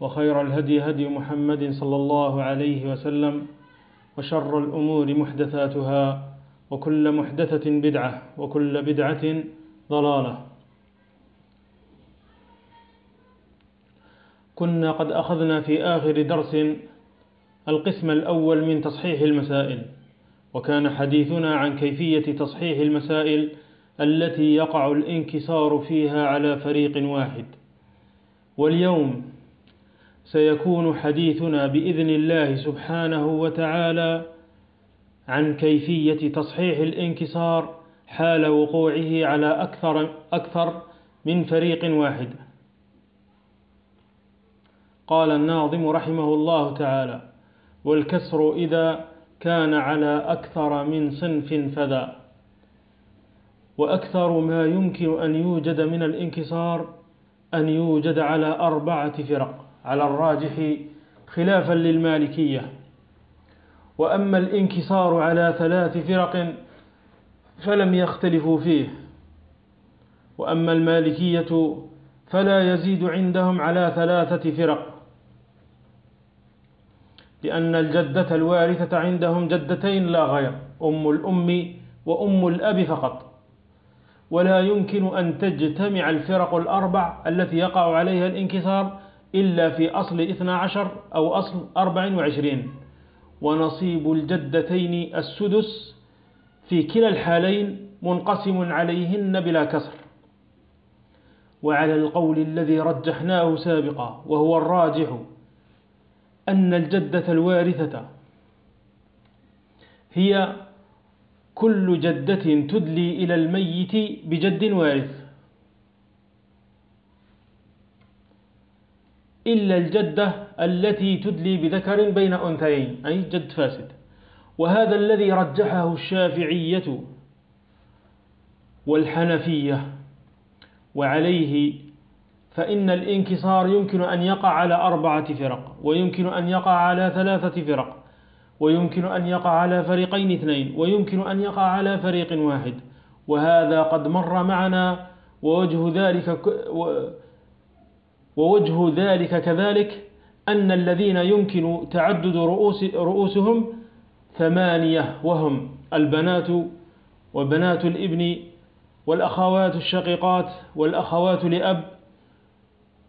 وخير الهدي هدي محمد صلى الله عليه وسلم وشر الأمور محدثاتها وكل محدثة بدعة وكل بدعة ضلالة. كنا قد أخذنا في آخر درس القسم الأول من تصحيح المسائل وكان حديثنا عن كيفية تصحيح المسائل التي يقع الانكسار فيها على فريق واحد. واليوم سيكون حديثنا بإذن الله سبحانه وتعالى عن كيفية تصحيح الانكسار حال وقوعه على أكثر, أكثر من فريق واحد. قال الناظم رحمه الله تعالى والكسر إذا كان على أكثر من صنف فذا. وأكثر ما يمكن أن يوجد من الانكسار أن يوجد على أربعة فرق. على الراجح خلافا للمالكية. وأما الانكسار على ثلاث فرق فلم يختلفوا فيه. وأما المالكية فلا يزيد عندهم على ثلاثة فرق لأن الجدة الوارثة عندهم جدتين لا غير أم الأم وأم الأب فقط. ولا يمكن أن تجتمع الفرق الأربع التي يقع عليها الانكسار إلا في أصل 12 أو أصل 24 ونصيب الجدتين السدس في كلا الحالين منقسم عليهن بلا كسر. وعلى القول الذي رجحناه سابقا وهو الراجح أن الجدة الوارثة هي كل جدة تدلي إلى الميت بجد وارث. إلا الجدة التي تدلي بذكر بين أنثيين أي جد فاسد. وهذا الذي رجحه الشافعية والحنفية. وعليه فإن الانكسار يمكن أن يقع على أربعة فرق ويمكن أن يقع على ثلاثة فرق ويمكن أن يقع على فريقين اثنين ويمكن أن يقع على فريق واحد. وهذا قد مر معنا ووجه ذلك ووجه ذلك كذلك أن الذين يمكن تعدد رؤوس رؤوسهم ثمانية وهم البنات وبنات الإبن والأخوات الشقيقات والأخوات لأب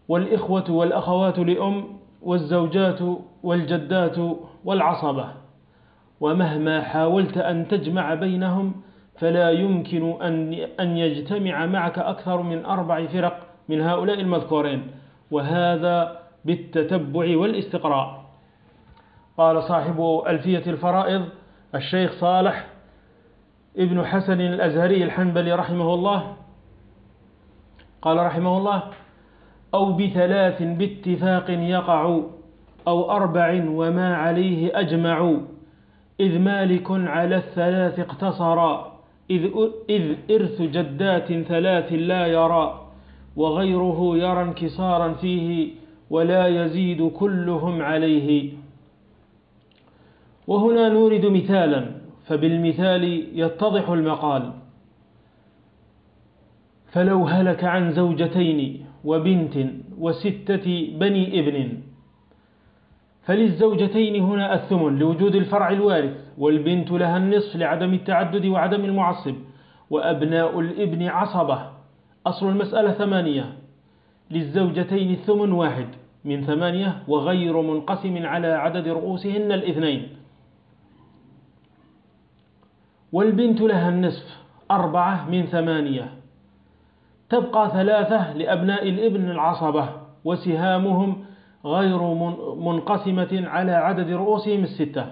والإخوة والأخوات لأم والزوجات والجدات والعصبة. ومهما حاولت أن تجمع بينهم فلا يمكن أن يجتمع معك أكثر من أربع فرق من هؤلاء المذكورين. وهذا بالتتبع والاستقراء. قال صاحب ألفية الفرائض الشيخ صالح ابن حسن الأزهري الحنبلي رحمه الله. قال رحمه الله أو بثلاث باتفاق يقع أو أربع وما عليه أجمع إذ مالك على الثلاث اقتصر إذ, إذ إرث جدات ثلاث لا يرى وغيره يرى انكسارا فيه ولا يزيد كلهم عليه. وهنا نورد مثالا فبالمثال يتضح المقال. فلو هلك عن زوجتين وبنت وستة بني ابن فللزوجتين هنا الثمن لوجود الفرع الوارث والبنت لها النصف لعدم التعدد وعدم المعصب وأبناء الابن عصبة. أصل المسألة ثمانية. للزوجتين الثمن واحد من ثمانية وغير منقسم على عدد رؤوسهن الاثنين. والبنت لها النصف أربعة من ثمانية. تبقى ثلاثة لأبناء الابن العصبة وسهامهم غير منقسمة على عدد رؤوسهم الستة.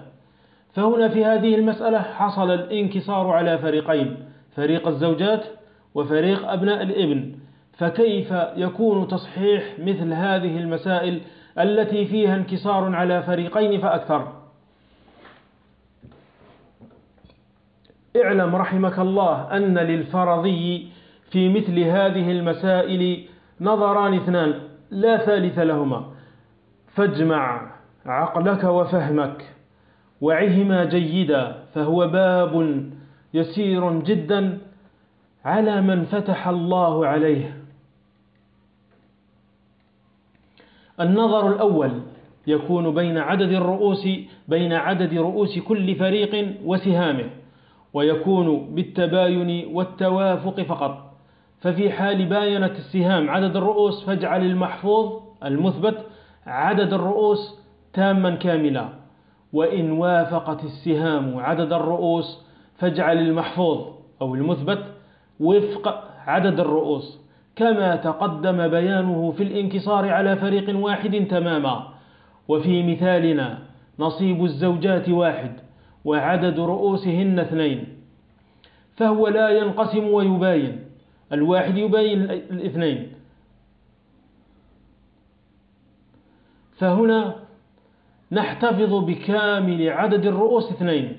فهنا في هذه المسألة حصل الانكسار على فريقين. فريق الزوجات وفريق أبناء الإبن فكيف يكون تصحيح مثل هذه المسائل التي فيها انكسار على فريقين فأكثر؟ اعلم رحمك الله أن للفرضي في مثل هذه المسائل نظران اثنان لا ثالث لهما. فاجمع عقلك وفهمك وعهما جيدا فهو باب يسير جدا على من فتح الله عليه. النظر الأول يكون بين عدد الرؤوس بين عدد رؤوس كل فريق وسهامه ويكون بالتباين والتوافق فقط. ففي حال باينت السهام عدد الرؤوس فاجعل المحفوظ المثبت عدد الرؤوس تاما كاملا. وإن وافقت السهام عدد الرؤوس فاجعل المحفوظ أو المثبت وفق عدد الرؤوس. كما تقدم بيانه في الانكسار على فريق واحد تماما. وفي مثالنا نصيب الزوجات واحد وعدد رؤوسهن اثنين. فهو لا ينقسم ويباين. الواحد يباين الاثنين. فهنا نحتفظ بكامل عدد الرؤوس اثنين.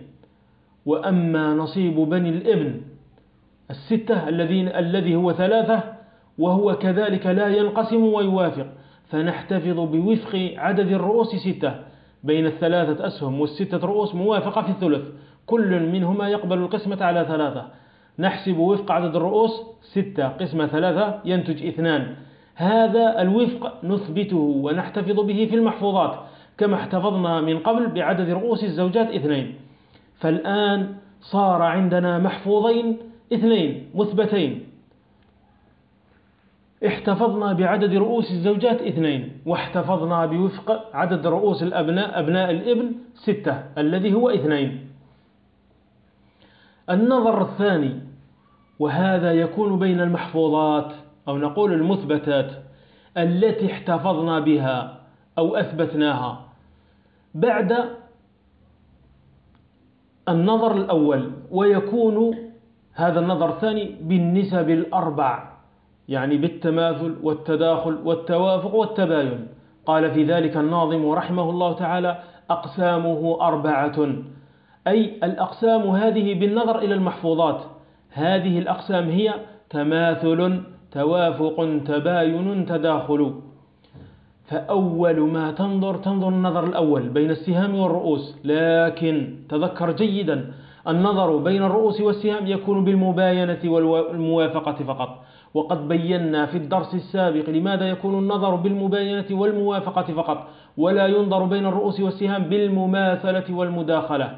وأما نصيب بني الإبن الستة الذين الذي هو ثلاثة وهو كذلك لا ينقسم ويوافق. فنحتفظ بوفق عدد الرؤوس ستة. بين الثلاثة أسهم والستة رؤوس موافقة في الثلث. كل منهما يقبل القسمة على ثلاثة. نحسب وفق عدد الرؤوس ستة. قسمة ثلاثة ينتج اثنان. هذا الوفق نثبته ونحتفظ به في المحفوظات كما احتفظنا من قبل بعدد رؤوس الزوجات اثنين. فالآن صار عندنا محفوظين اثنين مثبتين. احتفظنا بعدد رؤوس الزوجات اثنين واحتفظنا بوفق عدد رؤوس الأبناء أبناء الإبن ستة الذي هو اثنين. النظر الثاني وهذا يكون بين المحفوظات أو نقول المثبتات التي احتفظنا بها أو أثبتناها. بعد النظر الأول ويكون هذا النظر الثاني بالنسب الأربع يعني بالتماثل والتداخل والتوافق والتباين. قال في ذلك الناظم رحمه الله تعالى أقسامه أربعة. أي الأقسام هذه بالنظر إلى المحفوظات. هذه الأقسام هي تماثل توافق تباين تداخل. فأول ما تنظر تنظر النظر الأول بين السهام والرؤوس. لكن تذكر جيدا النظر بين الرؤوس والسهام يكون بالمباينة والموافقة فقط. وقد بينا في الدرس السابق لماذا يكون النظر بالمباينة والموافقة فقط ولا ينظر بين الرؤوس والسهام بالمماثلة والمداخلة.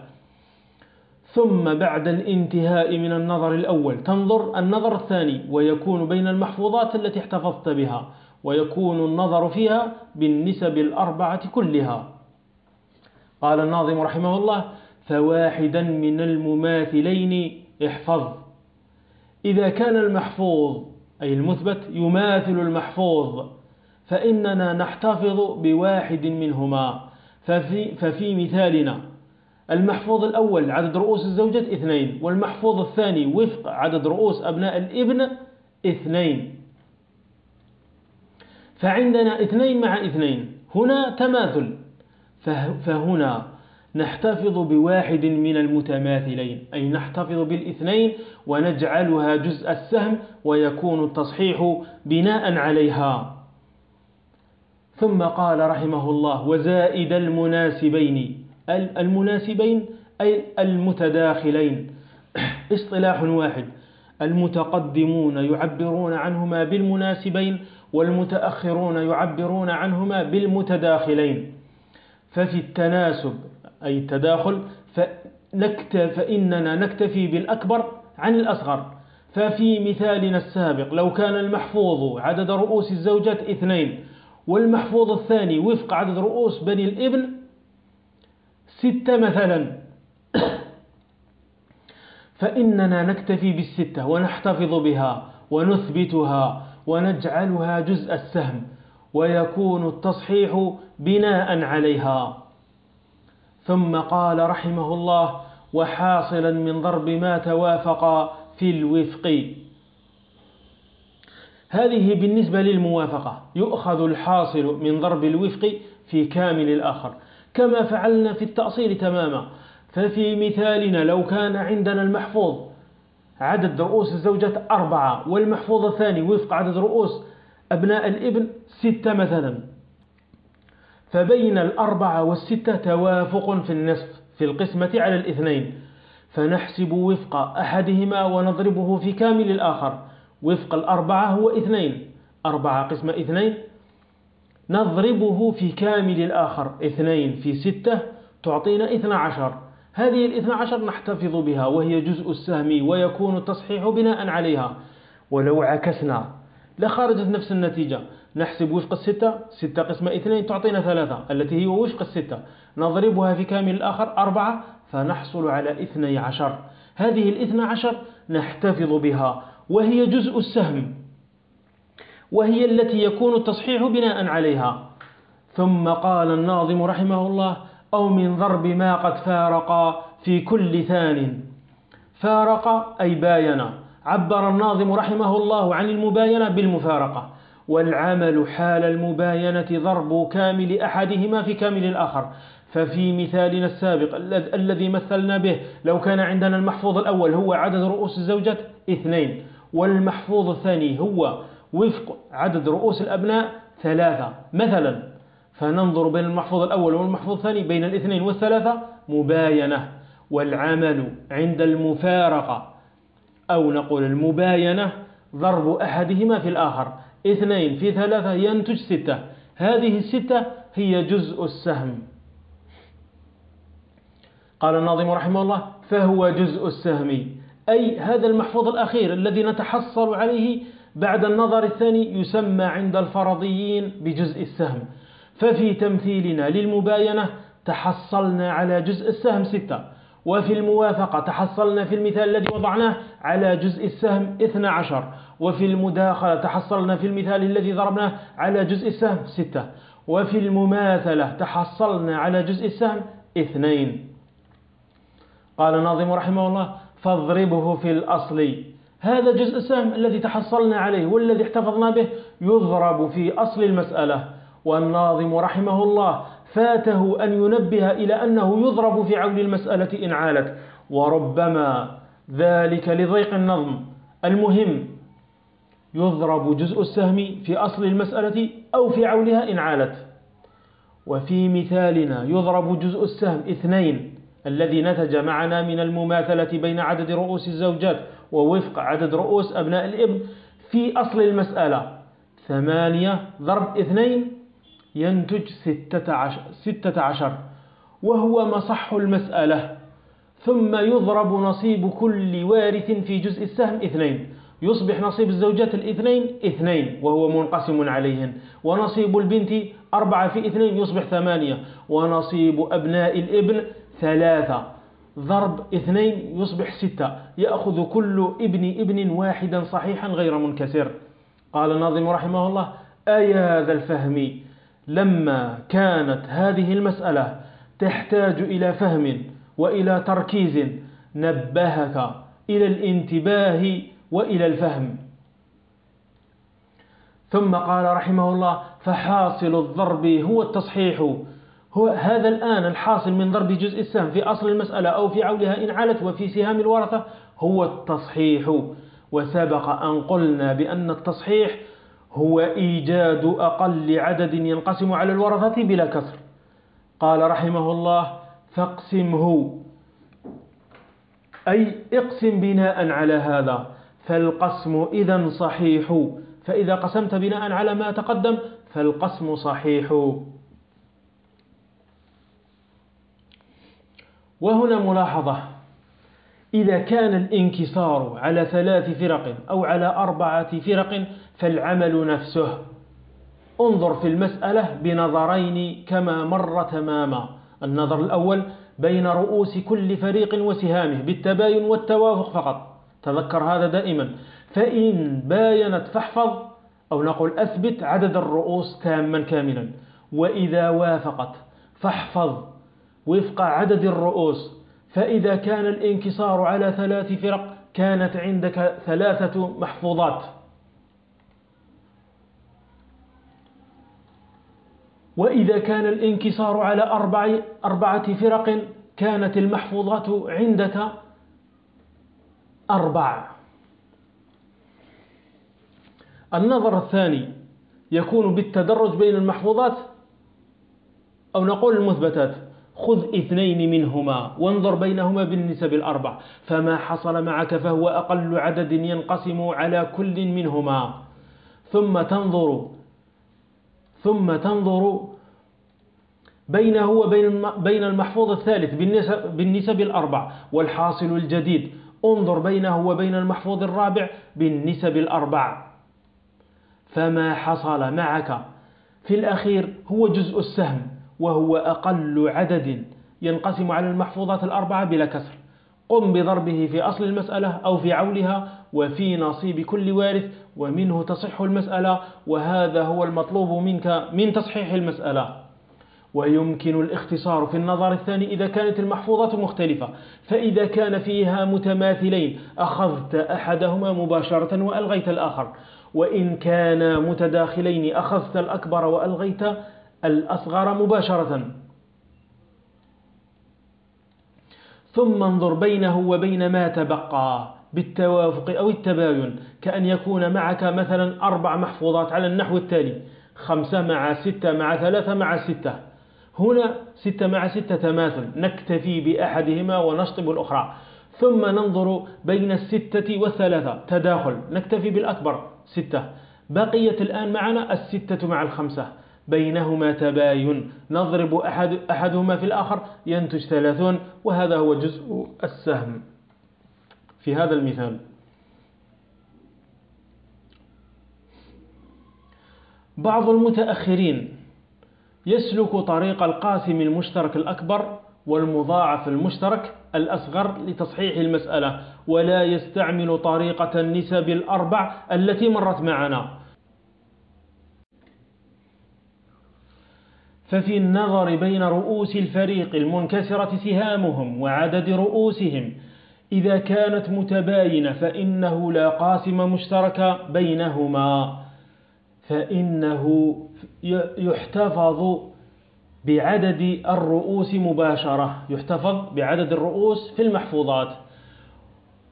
ثم بعد الانتهاء من النظر الأول تنظر النظر الثاني ويكون بين المحفوظات التي احتفظت بها ويكون النظر فيها بالنسب الأربعة كلها. قال الناظم رحمه الله فواحدا من المماثلين احفظ. إذا كان المحفوظ أي المثبت يماثل المحفوظ فإننا نحتفظ بواحد منهما. ففي, ففي مثالنا المحفوظ الأول عدد رؤوس الزوجة اثنين والمحفوظ الثاني وفق عدد رؤوس أبناء الابن اثنين. فعندنا اثنين مع اثنين هنا تماثل. فهنا نحتفظ بواحد من المتماثلين أي نحتفظ بالإثنين ونجعلها جزء السهم ويكون التصحيح بناء عليها. ثم قال رحمه الله وزائد المناسبين المناسبين أي المتداخلين. اصطلاح واحد المتقدمون يعبرون عنهما بالمناسبين والمتأخرون يعبرون عنهما بالمتداخلين. ففي التناسب أي التداخل فإننا نكتفي بالأكبر عن الأصغر. ففي مثالنا السابق لو كان المحفوظ عدد رؤوس الزوجات اثنين والمحفوظ الثاني وفق عدد رؤوس بني الإبن ستة مثلا. فإننا نكتفي بالستة ونحتفظ بها ونثبتها ونجعلها جزء السهم ويكون التصحيح بناء عليها. ثم قال رحمه الله وحاصلا من ضرب ما توافق في الوفق. هذه بالنسبة للموافقة يؤخذ الحاصل من ضرب الوفق في كامل الآخر. كما فعلنا في التأصيل تماما. ففي مثالنا لو كان عندنا المحفوظ عدد رؤوس الزوجات أربعة والمحفوظ الثاني وفق عدد رؤوس أبناء الإبن ستة مثلا. فبين الأربعة والستة توافق في النصف في القسمة على الاثنين. فنحسب وفق أحدهما ونضربه في كامل الآخر. وفق الأربعة هو اثنين. أربعة قسمة اثنين. نضربه في كامل الآخر اثنين في ستة تعطينا اثنى عشر. هذه الاثنى عشر نحتفظ بها وهي جزء السهم ويكون التصحيح بناء عليها. ولو عكسنا لخرجت نفس النتيجة. نحسب وفق الستة ستة قسمة اثنين تعطينا ثلاثة التي هي وفق الستة. نضربها في كامل الآخر أربعة فنحصل على اثني عشر. هذه الاثنى عشر نحتفظ بها وهي جزء السهم وهي التي يكون التصحيح بناء عليها. ثم قال الناظم رحمه الله أو من ضرب ما قد فارق في كل ثان. فارق أي باين. عبر الناظم رحمه الله عن المباينة بالمفارقة. والعمل حال المباينة ضرب كامل أحدهما في كامل الآخر. ففي مثالنا السابق الذي مثلنا به لو كان عندنا المحفوظ الأول هو عدد رؤوس الزوجة اثنين والمحفوظ الثاني هو وفق عدد رؤوس الأبناء ثلاثة مثلا. فننظر بين المحفوظ الأول والمحفوظ الثاني بين الاثنين والثلاثة مباينة. والعمل عند المفارقة أو نقول المباينة ضرب أحدهما في الآخر. اثنين في ثلاثة ينتج ستة. هذه الستة هي جزء السهم. قال الناظم رحمه الله فهو جزء السهم. أي هذا المحفوظ الأخير الذي نتحصل عليه بعد النظر الثاني يسمى عند الفرضيين بجزء السهم. ففي تمثيلنا للمباينة تحصلنا على جزء السهم ستة. وفي الموافقة تحصلنا في المثال الذي وضعناه على جزء السهم 12 وفي المداخلة تحصلنا في المثال الذي ضربناه على جزء السهم 6 وفي المماثلة تحصلنا على جزء السهم 2 قال الناظم رحمه الله فاضربه في الأصل. هذا جزء السهم الذي تحصلنا عليه والذي احتفظنا به يضرب في أصل المسألة. والناظم رحمه الله فاته أن ينبه إلى أنه يضرب في عون المسألة إن عالت. وربما ذلك لضيق النظم. المهم يضرب جزء السهم في أصل المسألة أو في عونها إن عالت. وفي مثالنا يضرب جزء السهم اثنين الذي نتج معنا من المماثلة بين عدد رؤوس الزوجات ووفق عدد رؤوس أبناء الإبن في أصل المسألة. ثمانية ضرب اثنين ينتج ستة عشر, ستة عشر وهو مصح المسألة. ثم يضرب نصيب كل وارث في جزء السهم اثنين. يصبح نصيب الزوجات الاثنين اثنين وهو منقسم عليهن. ونصيب البنت أربعة في اثنين يصبح ثمانية. ونصيب أبناء الابن ثلاثة. ضرب اثنين يصبح ستة. يأخذ كل ابن ابن واحدا صحيحا غير منكسر. قال الناظم رحمه الله أي هذا الفهم لما كانت هذه المسألة تحتاج إلى فهم وإلى تركيز نبهك إلى الانتباه وإلى الفهم. ثم قال رحمه الله فحاصل الضرب هو التصحيح. هو هذا الآن الحاصل من ضرب جزء السهم في أصل المسألة أو في عولها إن علت وفي سهام الورثة هو التصحيح. وسبق أن قلنا بأن التصحيح هو إيجاد أقل عدد ينقسم على الورثة بلا كسر. قال رحمه الله فاقسمه. أي اقسم بناء على هذا. فالقسم إذا صحيح. فإذا قسمت بناء على ما تقدم فالقسم صحيح. وهنا ملاحظة. إذا كان الانكسار على ثلاث فرق أو على أربعة فرق فالعمل نفسه. انظر في المسألة بنظرين كما مر تماما. النظر الأول بين رؤوس كل فريق وسهامه بالتباين والتوافق فقط. تذكر هذا دائما. فإن باينت فاحفظ أو نقول أثبت عدد الرؤوس تاما كاملا. وإذا وافقت فاحفظ وفق عدد الرؤوس. فإذا كان الانكسار على ثلاث فرق كانت عندك ثلاثة محفوظات. وإذا كان الانكسار على أربع أربعة فرق كانت المحفوظات عندك أربع. النظر الثاني يكون بالتدرج بين المحفوظات أو نقول المثبتات. خذ اثنين منهما وانظر بينهما بالنسب الأربع. فما حصل معك فهو أقل عدد ينقسم على كل منهما. ثم تنظر ثم تنظر بينه وبين بين المحفوظ الثالث بالنسب, بالنسب الأربع. والحاصل الجديد انظر بينه وبين المحفوظ الرابع بالنسب الأربع. فما حصل معك. في الأخير هو جزء السهم وهو أقل عدد ينقسم على المحفوظات الأربعة بلا كسر. قم بضربه في أصل المسألة أو في عولها وفي نصيب كل وارث ومنه تصح المسألة وهذا هو المطلوب منك من تصحيح المسألة. ويمكن الاختصار في النظر الثاني إذا كانت المحفوظات مختلفة. فإذا كان فيها متماثلين أخذت أحدهما مباشرة وألغيت الآخر. وإن كانا متداخلين أخذت الأكبر وألغيت الأصغر مباشرة. ثم انظر بينه وبين ما تبقى بالتوافق أو التباين كأن يكون معك مثلا أربع محفوظات على النحو التالي. خمسة مع ستة مع ثلاثة مع ستة. هنا ستة مع ستة تماثل نكتفي بأحدهما ونشطب الأخرى. ثم ننظر بين الستة والثلاثة تداخل نكتفي بالأكبر ستة. بقيت الآن معنا الستة مع الخمسة. بينهما تباين نضرب أحد أحدهما في الآخر ينتج ثلاثون وهذا هو جزء السهم. في هذا المثال. بعض المتأخرين يسلك طريق القاسم المشترك الأكبر والمضاعف المشترك الأصغر لتصحيح المسألة ولا يستعمل طريقة النسب الأربع التي مرت معنا. ففي النظر بين رؤوس الفريق المنكسرة سهامهم وعدد رؤوسهم إذا كانت متباينة فإنه لا قاسم مشترك بينهما. فإنه يحتفظ بعدد الرؤوس مباشرة يحتفظ بعدد الرؤوس في المحفوظات.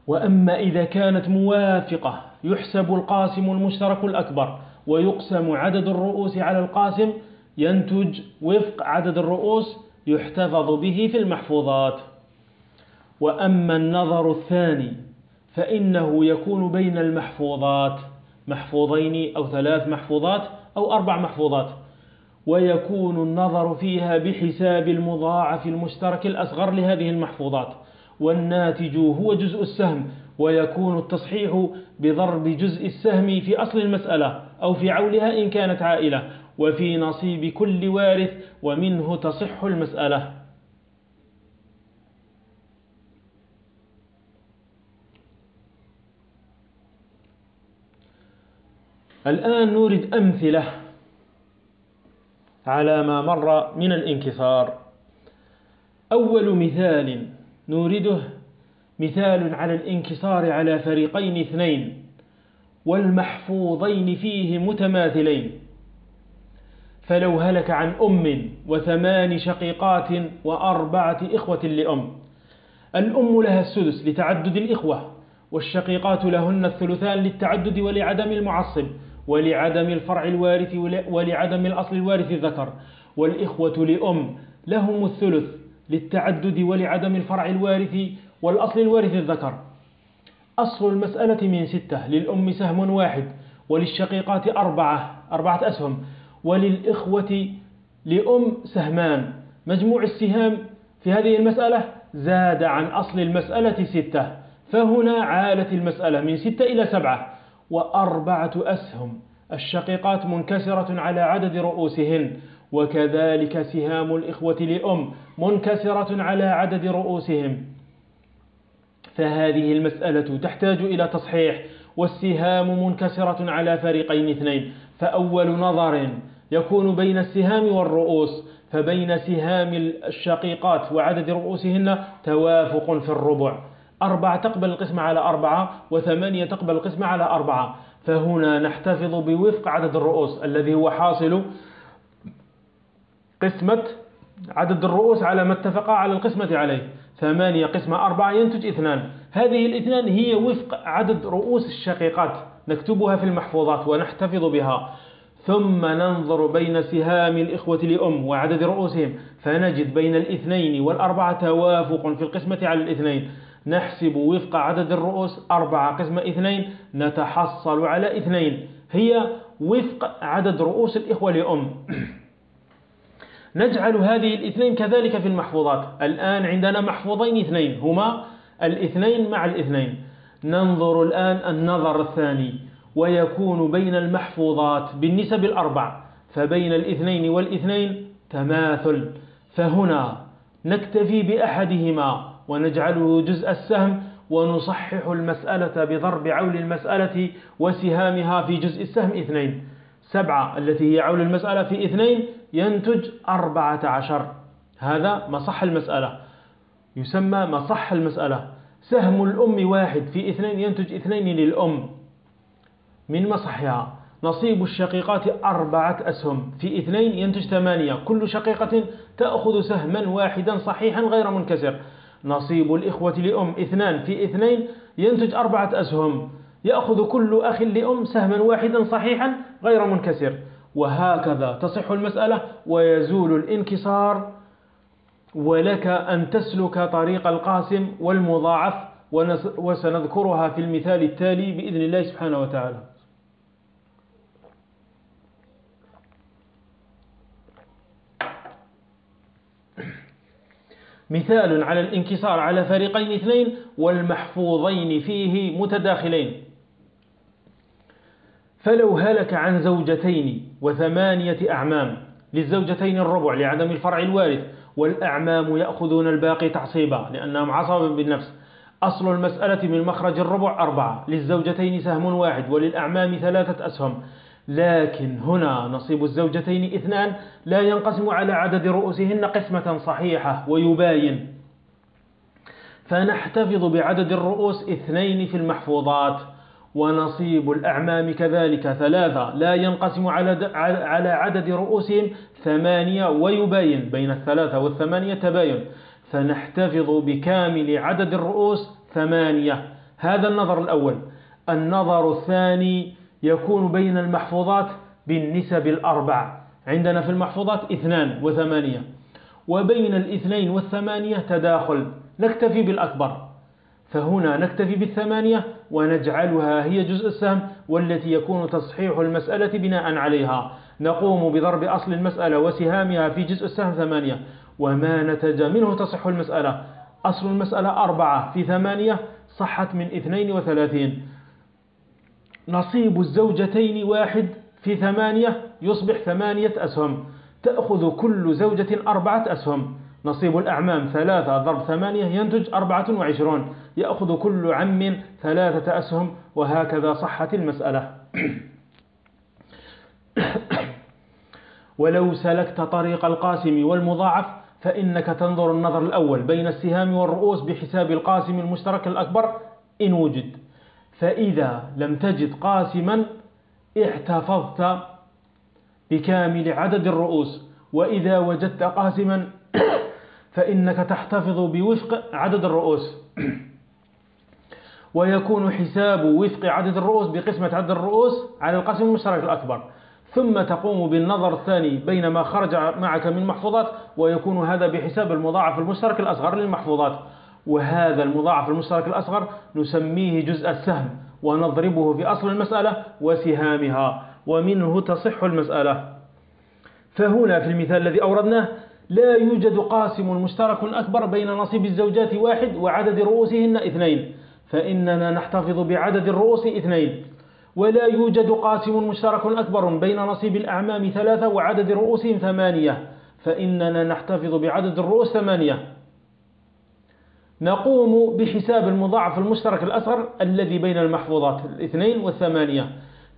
وأما إذا كانت موافقة يحسب القاسم المشترك الأكبر ويقسم عدد الرؤوس على القاسم ينتج وفق عدد الرؤوس يحتفظ به في المحفوظات. وأما النظر الثاني فإنه يكون بين المحفوظات محفوظين أو ثلاث محفوظات أو أربع محفوظات. ويكون النظر فيها بحساب المضاعف المشترك الأصغر لهذه المحفوظات. والناتج هو جزء السهم. ويكون التصحيح بضرب جزء السهم في أصل المسألة أو في عولها إن كانت عائلة. وفي نصيب كل وارث ومنه تصح المسألة. الآن نورد أمثلة على ما مر من الانكسار. أول مثال نورده مثال على الانكسار على فريقين اثنين والمحفوظين فيه متماثلين. فلو هلك عن أم وثمان شقيقات وأربعة إخوة لأم الأم لها السدس لتعدد الإخوة والشقيقات لهن الثلثان للتعدد ولعدم المعصب. ولعدم الفرع الوارث ولعدم الأصل الوارث الذكر والإخوة لأم لهم الثلث للتعدد ولعدم الفرع الوارث والأصل الوارث الذكر. أصل المسألة من ستة للأم سهم واحد وللشقيقات أربعة أربعة أسهم وللإخوة لأم سهمان. مجموع السهام في هذه المسألة زاد عن أصل المسألة ستة فهنا عالت المسألة من ستة إلى سبعة. وأربعة أسهم. الشقيقات منكسرة على عدد رؤوسهن وكذلك سهام الإخوة لأم منكسرة على عدد رؤوسهم. فهذه المسألة تحتاج إلى تصحيح والسهام منكسرة على فريقين اثنين. فأول نظر يكون بين السهام والرؤوس فبين سهام الشقيقات وعدد رؤوسهن توافق في الربع. أربعة تقبل القسمة على أربعة وثمانية تقبل القسمة على أربعة. فهنا نحتفظ بوفق عدد الرؤوس الذي هو حاصل قسمة عدد الرؤوس على ما اتفقا على القسمة عليه. ثمانية قسمة أربعة ينتج اثنان. هذه الاثنان هي وفق عدد رؤوس الشقيقات. نكتبها في المحفوظات ونحتفظ بها. ثم ننظر بين سهام الإخوة لأم وعدد رؤوسهم. فنجد بين الاثنين والأربعة توافق في القسمة على الاثنين. نحسب وفق عدد الرؤوس أربعة قسمة اثنين نتحصل على اثنين. هي وفق عدد رؤوس الإخوة لأم. نجعل هذه الاثنين كذلك في المحفوظات. الآن عندنا محفوظين اثنين هما الاثنين مع الاثنين. ننظر الآن النظر الثاني ويكون بين المحفوظات بالنسب الأربع. فبين الاثنين والاثنين تماثل. فهنا نكتفي بأحدهما. ونجعله جزء السهم ونصحح المسألة بضرب عول المسألة وسهامها في جزء السهم اثنين. سبعة التي هي عول المسألة في اثنين ينتج أربعة عشر. هذا مصح المسألة. يسمى مصح المسألة. سهم الأم واحد في اثنين ينتج اثنين للأم. من مصحها؟ نصيب الشقيقات أربعة أسهم. في اثنين ينتج ثمانية. كل شقيقة تأخذ سهما واحدا صحيحا غير منكسر. نصيب الإخوة لأم اثنان في اثنين ينتج أربعة أسهم. يأخذ كل أخ لأم سهما واحدا صحيحا غير منكسر. وهكذا تصح المسألة ويزول الانكسار. ولك أن تسلك طريق القاسم والمضاعف وسنذكرها في المثال التالي بإذن الله سبحانه وتعالى. مثال على الانكسار على فريقين اثنين والمحفوظين فيه متداخلين. فلو هلك عن زوجتين وثمانية أعمام للزوجتين الربع لعدم الفرع الوارث والأعمام يأخذون الباقي تعصيبا لأنهم عصبا بالنفس. أصل المسألة من مخرج الربع أربعة للزوجتين سهم واحد وللأعمام ثلاثة أسهم. لكن هنا نصيب الزوجتين اثنان لا ينقسم على عدد رؤوسهن قسمة صحيحة ويباين. فنحتفظ بعدد الرؤوس اثنين في المحفوظات ونصيب الأعمام كذلك ثلاثة لا ينقسم على عدد رؤوسهم ثمانية ويباين بين الثلاثة والثمانية تباين. فنحتفظ بكامل عدد الرؤوس ثمانية. هذا النظر الأول. النظر الثاني يكون بين المحفوظات بالنسب الأربع. عندنا في المحفوظات اثنان وثمانية. وبين الاثنين والثمانية تداخل. نكتفي بالأكبر. فهنا نكتفي بالثمانية ونجعلها هي جزء السهم والتي يكون تصحيح المسألة بناء عليها. نقوم بضرب أصل المسألة وسهامها في جزء السهم ثمانية. وما نتج منه تصح المسألة. أصل المسألة أربعة في ثمانية صحت من اثنين وثلاثين. نصيب الزوجتين واحد في ثمانية يصبح ثمانية أسهم. تأخذ كل زوجة أربعة أسهم. نصيب الأعمام ثلاثة ضرب ثمانية ينتج أربعة وعشرون. يأخذ كل عم ثلاثة أسهم. وهكذا صحت المسألة. ولو سلكت طريق القاسم والمضاعف فإنك تنظر النظر الأول بين السهام والرؤوس بحساب القاسم المشترك الأكبر. إن وجد. فإذا لم تجد قاسما احتفظت بكامل عدد الرؤوس. وإذا وجدت قاسما فإنك تحتفظ بوفق عدد الرؤوس. ويكون حساب وفق عدد الرؤوس بقسمة عدد الرؤوس على القسم المشترك الأكبر. ثم تقوم بالنظر الثاني بين ما خرج معك من محفوظات ويكون هذا بحساب المضاعف المشترك الأصغر للمحفوظات. وهذا المضاعف المشترك الأصغر نسميه جزء السهم ونضربه في أصل المسألة وسهامها ومنه تصح المسألة. فهنا في المثال الذي أوردناه لا يوجد قاسم مشترك أكبر بين نصيب الزوجات واحد وعدد رؤوسهن اثنين فإننا نحتفظ بعدد الرؤوس اثنين. ولا يوجد قاسم مشترك أكبر بين نصيب الأعمام ثلاثة وعدد رؤوسهم ثمانية فإننا نحتفظ بعدد الرؤوس ثمانية. نقوم بحساب المضاعف المشترك الأصغر الذي بين المحفوظات الاثنين والثمانية.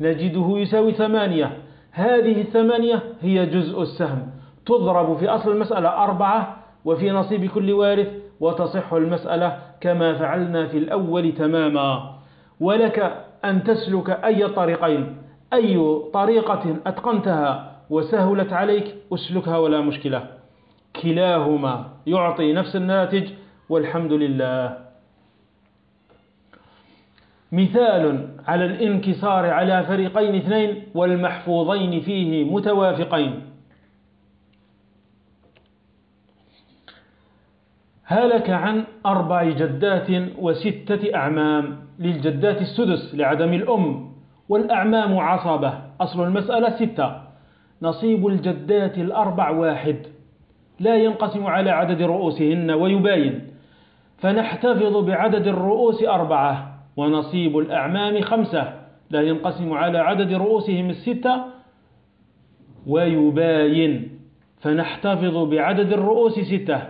نجده يساوي ثمانية. هذه الثمانية هي جزء السهم. تضرب في أصل المسألة أربعة وفي نصيب كل وارث وتصح المسألة كما فعلنا في الأول تماما. ولك أن تسلك أي طريقين. أي طريقة أتقنتها وسهلت عليك أسلكها ولا مشكلة. كلاهما يعطي نفس الناتج والحمد لله. مثال على الانكسار على فريقين اثنين والمحفوظين فيه متوافقين. هلك عن أربع جدات وستة أعمام للجدات السدس لعدم الأم والأعمام عصبة. أصل المسألة ستة. نصيب الجدات الأربع واحد. لا ينقسم على عدد رؤوسهن ويباين. فنحتفظ بعدد الرؤوس أربعة ونصيب الأعمام خمسة. لا ينقسم على عدد رؤوسهم الستة. ويباين فنحتفظ بعدد الرؤوس ستة.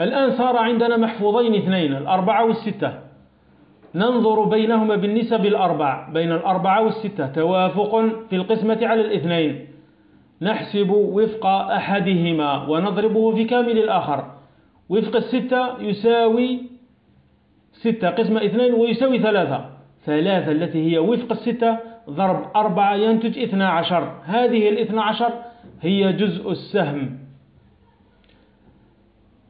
الآن صار عندنا محفوظين اثنين الأربعة والستة. ننظر بينهما بالنسب الأربع بين الأربعة والستة. توافق في القسمة على الاثنين. نحسب وفق أحدهما ونضربه في كامل الآخر. وفق الستة يساوي ستة قسمة اثنين ويساوي ثلاثة. ثلاثة التي هي وفق الستة ضرب أربعة ينتج اثنى عشر. هذه الاثنى عشر هي جزء السهم.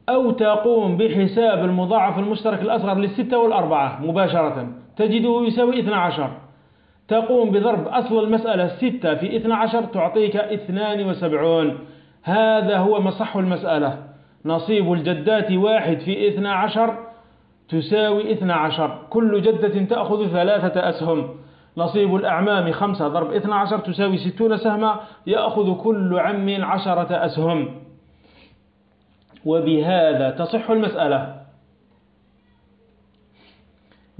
أو تقوم بحساب المضاعف المشترك الأصغر للستة والأربعة مباشرة. تجده يساوي 12 تقوم بضرب أصل المسألة ستة في 12 تعطيك 72 هذا هو مصح المسألة. نصيب الجدات واحد في 12 تساوي 12 كل جدة تأخذ ثلاثة أسهم. نصيب الأعمام خمسة ضرب 12 تساوي 60 سهما. يأخذ كل عم عشرة أسهم. وبهذا تصح المسألة.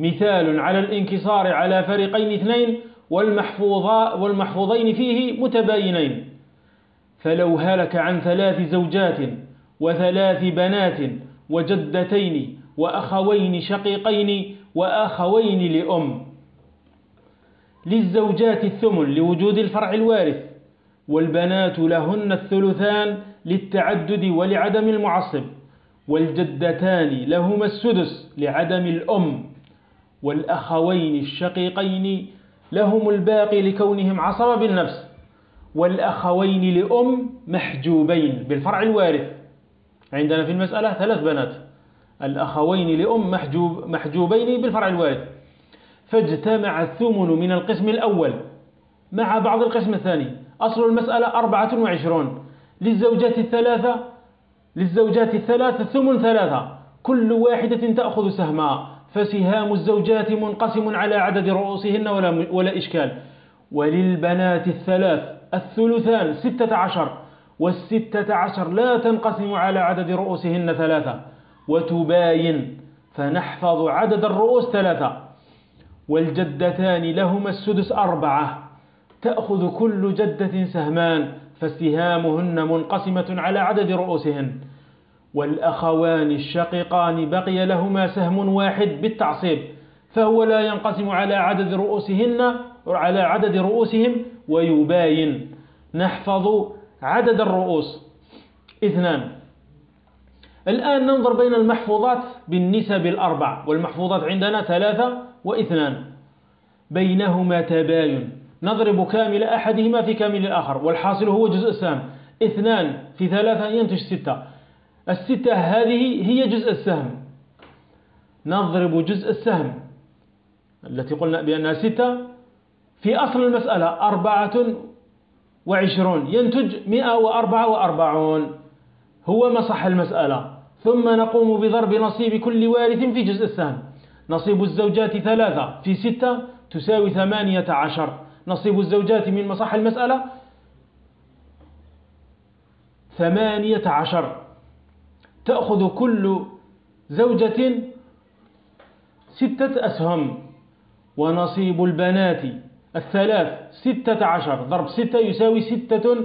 مثال على الانكسار على فريقين اثنين والمحفوظين فيه متباينين. فلو هلك عن ثلاث زوجات وثلاث بنات وجدتين وأخوين شقيقين وأخوين لأم. للزوجات الثمن لوجود الفرع الوارث والبنات لهن الثلثان للتعدد ولعدم المعصب والجدتان لهما السدس لعدم الأم. والأخوين الشقيقين لهم الباقي لكونهم عصب بالنفس والأخوين لأم محجوبين بالفرع الوارث. عندنا في المسألة ثلاث بنات الأخوين لأم محجوب محجوبين بالفرع الوارث. فاجتمع الثمن من القسم الأول مع بعض القسم الثاني. أصل المسألة أربعة وعشرون. للزوجات الثلاثة للزوجات الثلاثة ثمن ثلاثة. كل واحدة تأخذ سهما فسهام الزوجات منقسم على عدد رؤوسهن ولا, ولا إشكال. وللبنات الثلاث الثلثان ستة عشر. والستة عشر لا تنقسم على عدد رؤوسهن ثلاثة. وتباين فنحفظ عدد الرؤوس ثلاثة. والجدتان لهما السدس أربعة. تأخذ كل جدة سهمان فسهامهن منقسمة على عدد رؤوسهن. والأخوان الشقيقان بقي لهما سهم واحد بالتعصيب فهو لا ينقسم على عدد رؤوسهن على عدد رؤوسهم ويباين. نحفظ عدد الرؤوس. اثنان. الآن ننظر بين المحفوظات بالنسب الأربع والمحفوظات عندنا ثلاثة واثنان. بينهما تباين. نضرب كامل أحدهما في كامل الآخر والحاصل هو جزء السهم اثنان في ثلاثة ينتج ستة. الستة هذه هي جزء السهم. نضرب جزء السهم التي قلنا بأنها ستة في أصل المسألة أربعة وعشرون ينتج مئة وأربعة وأربعون. هو مصح المسألة. ثم نقوم بضرب نصيب كل وارث في جزء السهم. نصيب الزوجات ثلاثة في ستة تساوي ثمانية عشر. نصيب الزوجات من مصح المسألة ثمانية عشر. تأخذ كل زوجة ستة أسهم ونصيب البنات الثلاث ستة عشر. ضرب ستة يساوي ستة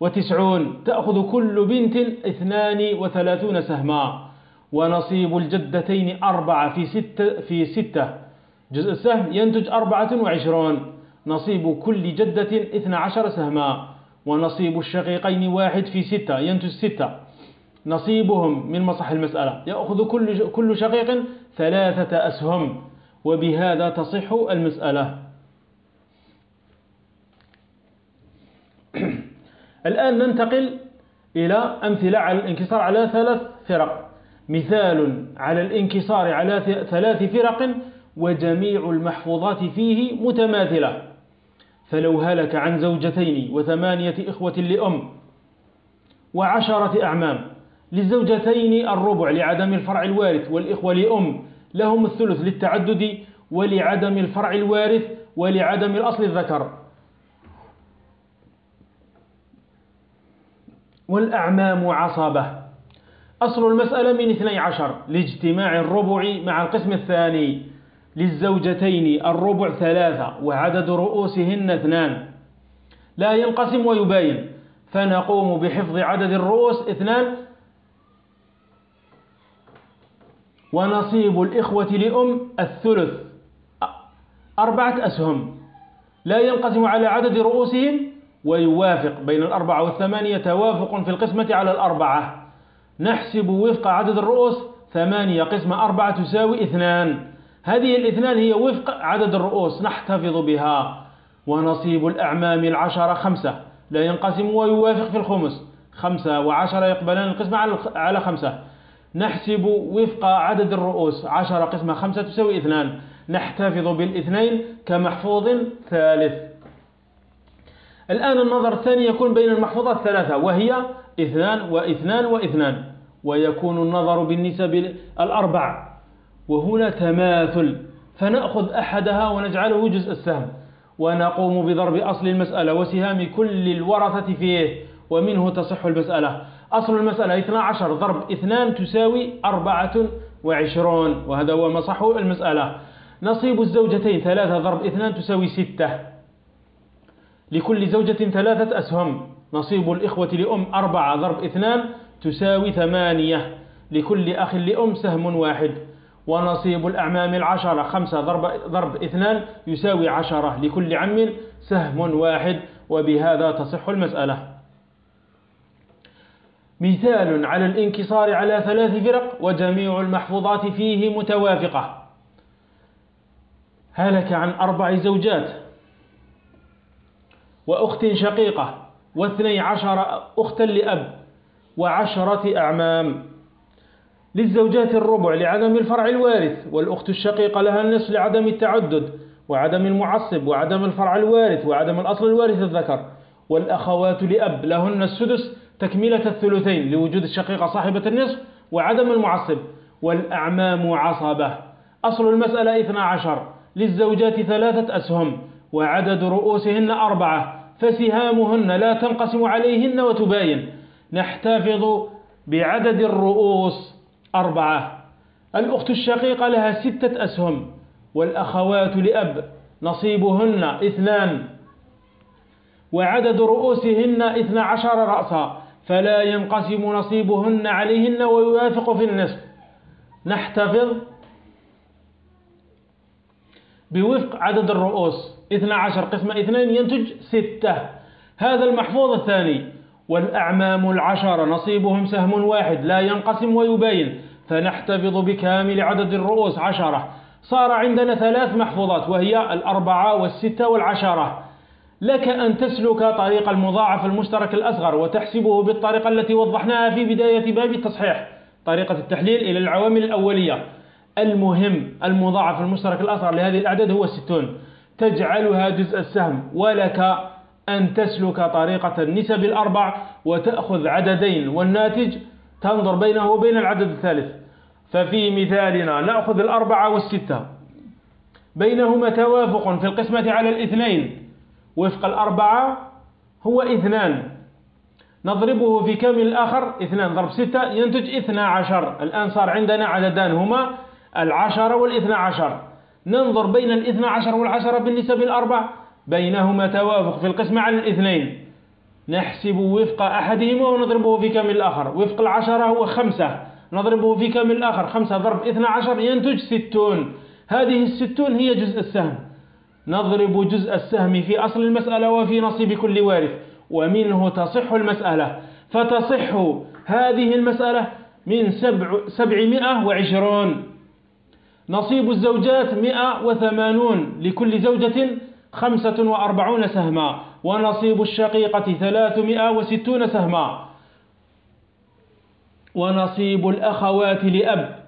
وتسعون. تأخذ كل بنت اثنان وثلاثون سهما. ونصيب الجدتين أربعة في ستة, في ستة. جزء السهم ينتج أربعة وعشرون. نصيب كل جدة اثنى عشر سهما. ونصيب الشقيقين واحد في ستة ينتج ستة. نصيبهم من مصح المسألة. يأخذ كل كل شقيق ثلاثة أسهم وبهذا تصح المسألة. الآن ننتقل إلى أمثلة على الانكسار على ثلاث فرق. مثال على الانكسار على ثلاث فرق وجميع المحفوظات فيه متماثلة. فلو هلك عن زوجتين وثمانية إخوة لأم وعشرة أعمام للزوجتين الربع لعدم الفرع الوارث والإخوة لأم لهم الثلث للتعدد ولعدم الفرع الوارث ولعدم الأصل الذكر. والأعمام عصبة. أصل المسألة من اثني عشر لاجتماع الربع مع القسم الثاني. للزوجتين الربع ثلاثة وعدد رؤوسهن اثنان. لا ينقسم ويباين فنقوم بحفظ عدد الرؤوس اثنان ونصيب الإخوة لأم الثلث. أربعة أسهم. لا ينقسم على عدد رؤوسهم ويوافق بين الأربعة والثمانية توافق في القسمة على الأربعة. نحسب وفق عدد الرؤوس ثمانية قسم أربعة تساوي اثنان. هذه الاثنان هي وفق عدد الرؤوس نحتفظ بها. ونصيب الأعمام العشرة خمسة. لا ينقسم ويوافق في الخمس. خمسة وعشرة يقبلان القسمة على خمسة. نحسب وفق عدد الرؤوس. عشرة قسمة خمسة تساوي اثنان. نحتفظ بالاثنين كمحفوظ ثالث. الآن النظر الثاني يكون بين المحفوظات الثلاثة وهي اثنان واثنان واثنان ويكون النظر بالنسب الأربع. وهنا تماثل. فنأخذ أحدها ونجعله جزء السهم. ونقوم بضرب أصل المسألة وسهام كل الورثة فيه ومنه تصح المسألة. أصل المسألة 12 ضرب 2 تساوي 24 وهذا هو مصح المسألة. نصيب الزوجتين 3 ضرب 2 تساوي 6 لكل زوجة ثلاثة أسهم. نصيب الإخوة لأم 4 ضرب 2 تساوي 8 لكل أخ لأم سهم واحد. ونصيب الأعمام العشرة خمسة ضرب, ضرب اثنان يساوي عشرة. لكل عم سهم واحد. وبهذا تصح المسألة. مثال على الانكسار على ثلاث فرق وجميع المحفوظات فيه متوافقة. هلك عن أربع زوجات وأخت شقيقة واثني عشر أختا لأب وعشرة أعمام. للزوجات الربع لعدم الفرع الوارث والأخت الشقيقة لها النصف لعدم التعدد وعدم المعصب وعدم الفرع الوارث وعدم الأصل الوارث الذكر والأخوات لأب لهن السدس تكملة الثلثين لوجود الشقيقة صاحبة النصف وعدم المعصب والأعمام عصبة. أصل المسألة 12 للزوجات ثلاثة أسهم وعدد رؤوسهن أربعة. فسهامهن لا تنقسم عليهن وتباين. نحتفظ بعدد الرؤوس أربعة. الأخت الشقيقة لها ستة أسهم والأخوات لأب. نصيبهن اثنان. وعدد رؤوسهن اثنى عشر رأسا. فلا ينقسم نصيبهن عليهن ويوافق في النصف. نحتفظ بوفق عدد الرؤوس. اثنى عشر قسم اثنين ينتج ستة. هذا المحفوظ الثاني. والأعمام العشر نصيبهم سهم واحد. لا ينقسم ويبين فنحتفظ بكامل عدد الرؤوس عشرة. صار عندنا ثلاث محفوظات وهي الأربعة والستة والعشرة. لك أن تسلك طريق المضاعف المشترك الأصغر وتحسبه بالطريقة التي وضحناها في بداية باب التصحيح طريقة التحليل إلى العوامل الأولية. المهم المضاعف المشترك الأصغر لهذه الأعداد هو الستون تجعلها جزء السهم ولك أن تسلك طريقة النسب الأربع وتأخذ عددين والناتج تنظر بينه وبين العدد الثالث. ففي مثالنا نأخذ الأربعة والستة. بينهما توافق في القسمة على الاثنين. وفق الأربعة هو اثنان. نضربه في كم الآخر؟ اثنان. ضرب ستة ينتج اثنى عشر. الآن صار عندنا عددان هما العشرة والاثنى عشر. ننظر بين الاثنى عشر والعشرة بالنسب الأربع بينهما توافق في القسمة على الاثنين. نحسب وفق أحدهما ونضربه في كم الآخر؟ وفق العشرة هو خمسة. نضربه في كم الآخر؟ خمسة. ضرب اثنى عشر ينتج ستون. هذه الستون هي جزء السهم. نضرب جزء السهم في أصل المسألة وفي نصيب كل وارث ومنه تصح المسألة. فتصح هذه المسألة من سبع سبعمائة وعشرون. نصيب الزوجات مئة وثمانون لكل زوجة خمسة وأربعون سهما. ونصيب الشقيقة ثلاثمائة وستون سهما. ونصيب الأخوات لأب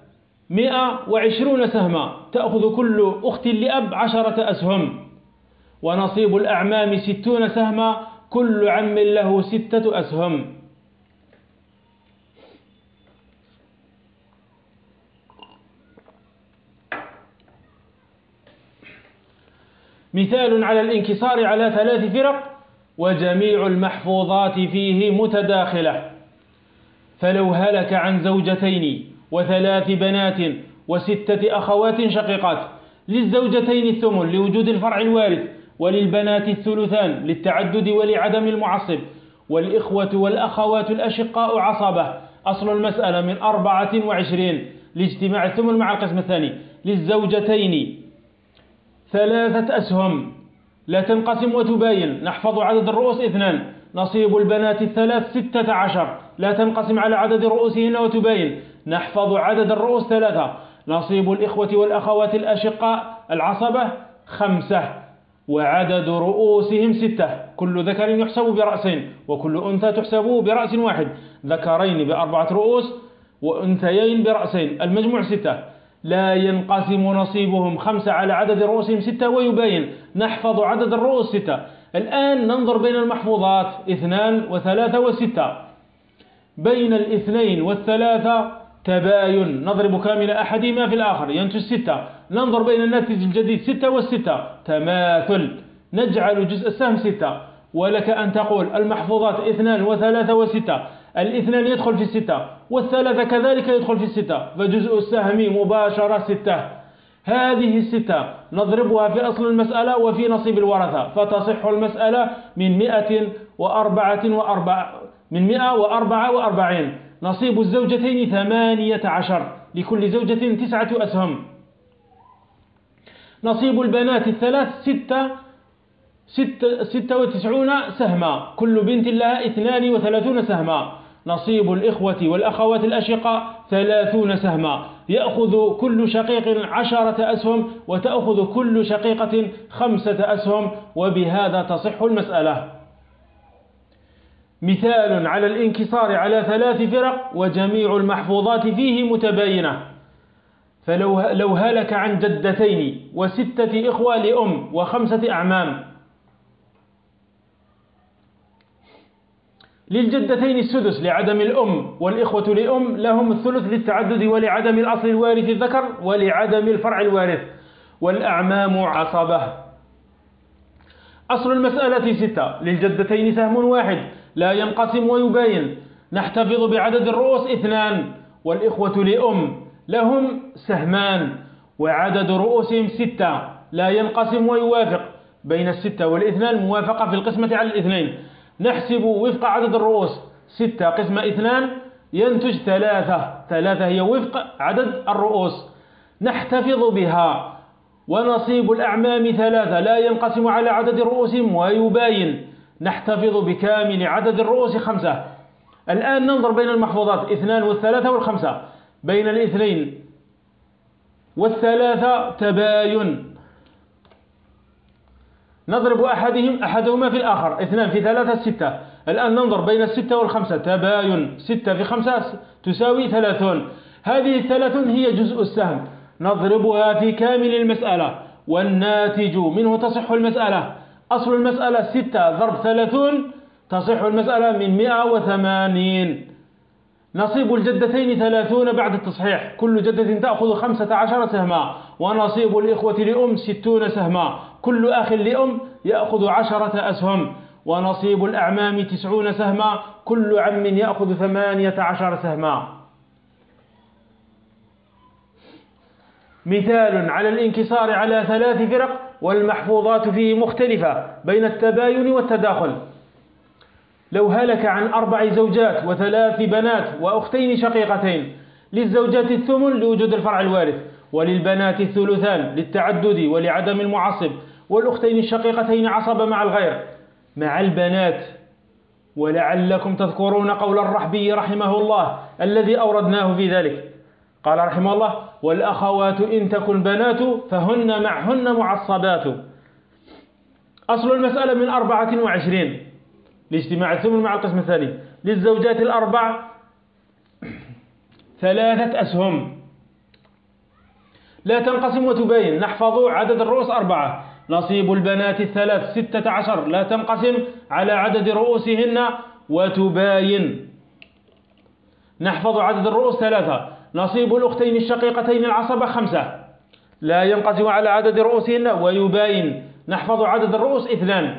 مئة وعشرون سهما تأخذ كل أخت لأب عشرة أسهم. ونصيب الأعمام ستون سهما كل عم له ستة أسهم. مثال على الانكسار على ثلاث فرق وجميع المحفوظات فيه متداخلة. فلو هلك عن زوجتين وثلاث بنات وستة أخوات شقيقات للزوجتين الثمن لوجود الفرع الوارث وللبنات الثلثان للتعدد ولعدم المعصب والإخوة والأخوات الأشقاء عصبة. أصل المسألة من أربعة وعشرين لاجتماع الثمن مع القسم الثاني للزوجتين. ثلاثة أسهم. لا تنقسم وتباين. نحفظ عدد الرؤوس اثنان. نصيب البنات الثلاث ستة عشر. لا تنقسم على عدد رؤوسهن وتباين. نحفظ عدد الرؤوس ثلاثة. نصيب الإخوة والأخوات الأشقاء العصبة خمسة وعدد رؤوسهم ستة. كل ذكر يحسب برأسين وكل أنثى تحسب برأس واحد. ذكرين بأربعة رؤوس وأنثيين برأسين. المجموع ستة. لا ينقسم نصيبهم خمسة على عدد رؤوسهم ستة ويبين نحفظ عدد الرؤوس ستة. الآن ننظر بين المحفوظات اثنان وثلاثة وستة. بين الاثنين والثلاثة تباين. نضرب كامل أحدهما في الآخر. ينتج ستة. ننظر بين الناتج الجديد ستة والستة. تماثل. نجعل جزء السهم ستة. ولك أن تقول المحفوظات اثنان وثلاثة وستة. الاثنان يدخل في الستة والثلاثة كذلك يدخل في الستة فجزء السهم مباشرة ستة. هذه الستة نضربها في أصل المسألة وفي نصيب الورثة. فتصح المسألة من مئة وأربعة وأربع من مئة وأربعة وأربعين. نصيب الزوجتين ثمانية عشر. لكل زوجة تسعة أسهم. نصيب البنات الثلاث ستة ستة, ستة وتسعون سهما. كل بنت لها اثنان وثلاثون سهما. نصيب الإخوة والأخوات الأشقاء ثلاثون سهما. يأخذ كل شقيق عشرة أسهم وتأخذ كل شقيقة خمسة أسهم. وبهذا تصح المسألة. مثال على الانكسار على ثلاث فرق وجميع المحفوظات فيه متباينة. فلو لو هلك عن جدتين وستة إخوة لأم وخمسة أعمام. للجدتين السدس لعدم الأم والإخوة لأم لهم الثلث للتعدد ولعدم الأصل الوارث الذكر ولعدم الفرع الوارث. والأعمام عصبة. أصل المسألة ستة للجدتين سهم واحد لا ينقسم ويباين. نحتفظ بعدد الرؤوس اثنان والإخوة لأم لهم سهمان وعدد رؤوسهم ستة. لا ينقسم ويوافق بين الستة والإثنان موافقة في القسمة على الاثنين. نحسب وفق عدد الرؤوس. ستة قسم اثنان ينتج ثلاثة. ثلاثة هي وفق عدد الرؤوس. نحتفظ بها. ونصيب الأعمام ثلاثة. لا ينقسم على عدد رؤوسهم ويباين. نحتفظ بكامل عدد الرؤوس خمسة. الآن ننظر بين المحفوظات اثنان والثلاثة والخمسة. بين الاثنين والثلاثة تباين. نضرب أحدهم أحدهما في الآخر اثنان في ثلاثة ستة. الآن ننظر بين الستة والخمسة تباين. ستة في خمسة تساوي ثلاثون. هذه الثلاثون هي جزء السهم. نضربها في كامل المسألة. والناتج منه تصح المسألة. أصل المسألة ستة ضرب ثلاثون تصح المسألة من مئة وثمانين. نصيب الجدتين ثلاثون بعد التصحيح. كل جدة تأخذ خمسة عشر سهما ونصيب الإخوة لأم ستون سهما. كل أخ لأم يأخذ عشرة أسهم ونصيب الأعمام تسعون سهما. كل عم يأخذ ثمانية عشر سهما. مثال على الانكسار على ثلاث فرق. والمحفوظات فيه مختلفة بين التباين والتداخل. لو هلك عن أربع زوجات وثلاث بنات وأختين شقيقتين للزوجات الثمن لوجود الفرع الوارث وللبنات الثلثان للتعدد ولعدم المعصب والأختين الشقيقتين عصب مع الغير. مع البنات ولعلكم تذكرون قول الرحبي رحمه الله الذي أوردناه في ذلك. قال رحمه الله والأخوات إن تكن بنات فهن معهن معصبات. أصل المسألة من أربعة وعشرين. لاجتماع الثمن مع القسم الثاني. للزوجات الأربع ثلاثة أسهم. لا تنقسم وتبين نحفظ عدد الرؤوس أربعة. نصيب البنات الثلاث ستة عشر. لا تنقسم على عدد رؤوسهن وتباين. نحفظ عدد الرؤوس ثلاثة. نصيب الأختين الشقيقتين العصبة خمسة. لا ينقسم على عدد رؤوسهن ويباين. نحفظ عدد الرؤوس اثنان.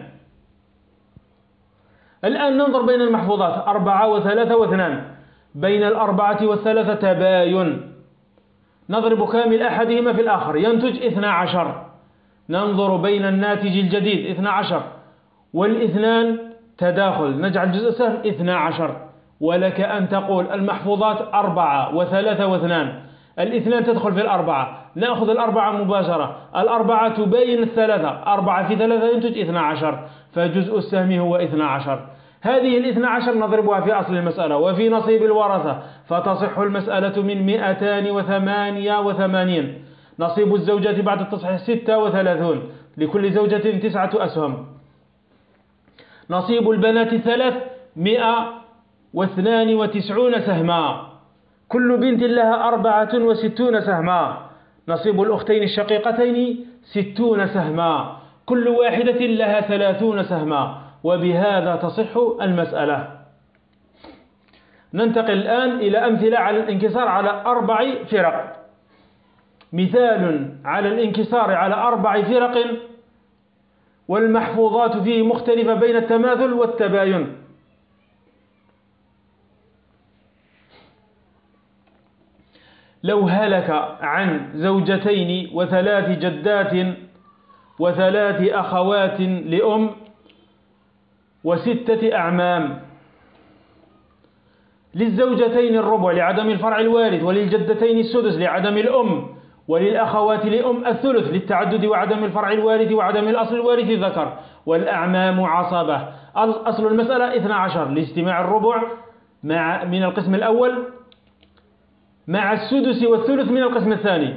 الآن ننظر بين المحفوظات. أربعة وثلاثة واثنان. بين الأربعة والثلاثة تباين. نضرب كامل أحدهما في الآخر. ينتج اثنا عشر. ننظر بين الناتج الجديد. اثنا عشر. والإثنان تداخل. نجعل جزء سهم اثنا عشر. ولك أن تقول المحفوظات أربعة وثلاثة واثنان. الاثنان تدخل في الأربعة. نأخذ الأربعة مباشرة. الأربعة تبين الثلاثة. أربعة في ثلاثة ينتج اثنا عشر. فجزء السهم هو اثنا عشر. هذه الاثنى عشر نضربها في أصل المسألة وفي نصيب الورثة. فتصح المسألة من مئتان وثمانية وثمانين. نصيب الزوجة بعد التصحيح ستة وثلاثون. لكل زوجة تسعة أسهم. نصيب البنات ثلاث مئة واثنان وتسعون سهما. كل بنت لها أربعة وستون سهما. نصيب الأختين الشقيقتين ستون سهما. كل واحدة لها ثلاثون سهما. وبهذا تصح المسألة. ننتقل الآن إلى أمثلة على الانكسار على أربع فرق. مثال على الانكسار على أربع فرق. والمحفوظات فيه مختلفة بين التماثل والتباين. لو هلك عن زوجتين وثلاث جدات وثلاث أخوات لأم وستة أعمام. للزوجتين الربع لعدم الفرع الوارث وللجدتين السدس لعدم الأم وللأخوات لأم الثلث للتعدد وعدم الفرع الوارث وعدم الأصل الوارث ذكر والأعمام عصبة. أصل المسألة 12 لاجتماع الربع مع من القسم الأول. مع السدس والثلث من القسم الثاني.